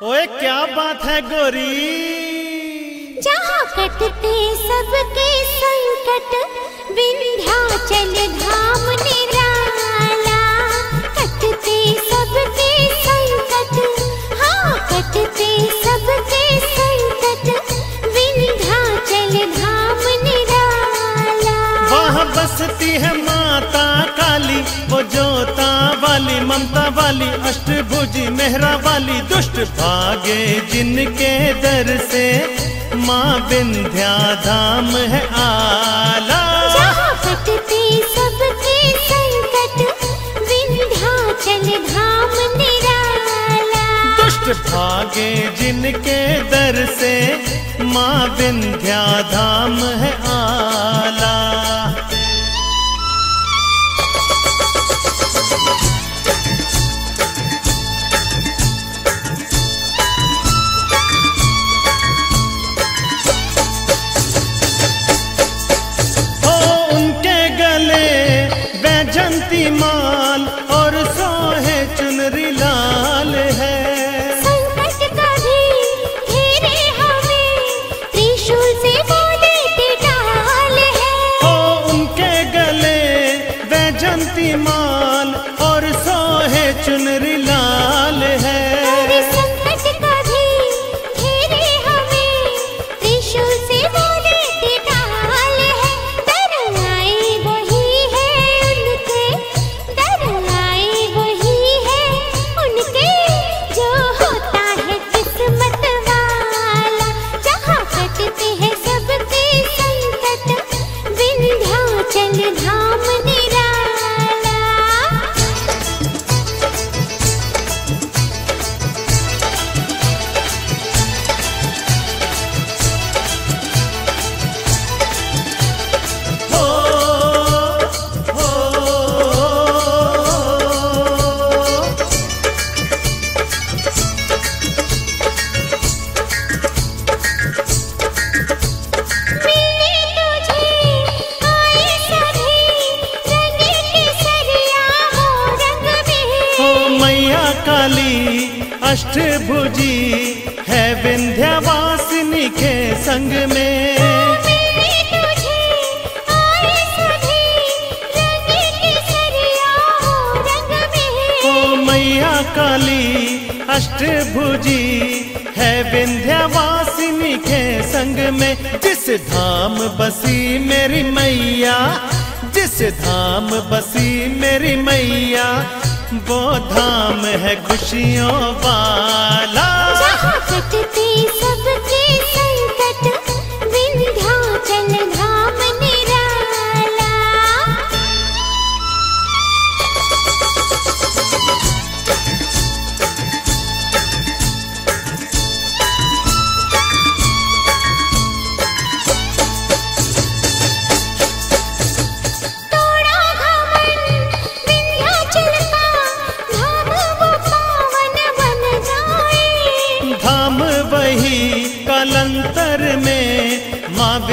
ओए क्या बात है गोरी? जहाँ कटते सबके संकट विंध्याचल धाम ममता वाली अष्टभुजी मेहरा वाली दुष्ट भागे जिनके दर से माँ विंध्या धाम है आला। जहाँ सबके संकट विंध्याचल धाम निराला। दुष्ट भागे जिनके दर से माँ विंध्या धाम है माल और सोहे चुनरी लाल है। विंध्याचल काली अष्टभुजी है विंध्यवासिनी के संग में। काली अष्टभुजी है विंध्यवासिनी के संग में। जिस धाम बसी मेरी मैया, जिस धाम बसी मेरी मैया वो धाम है खुशियों वाला। सबके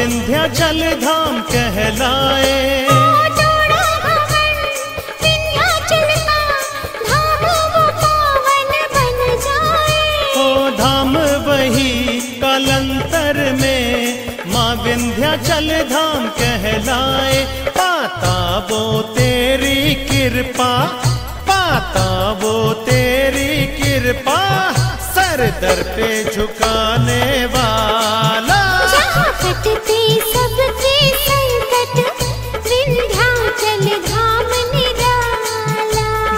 विंध्याचल धाम कहलाए। धाम वो पावन बन जाए। ओ धाम वही कालंतर में माँ विंध्याचल धाम कहलाए। पाता वो तेरी कृपा पाता वो तेरी कृपा सर दर पे झुकाने वाला।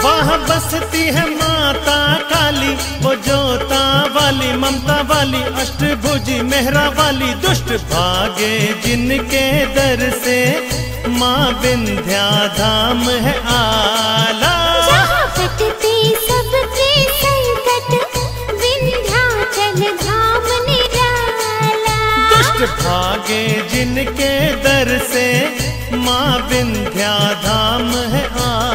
वहाँ बसती है माता काली, वो जोता वाली ममता वाली अष्टभुजी मेहरा वाली दुष्ट भागे जिनके दर से माँ विंध्या धाम है आला। जिनके दर से माँ विंध्या धाम है आला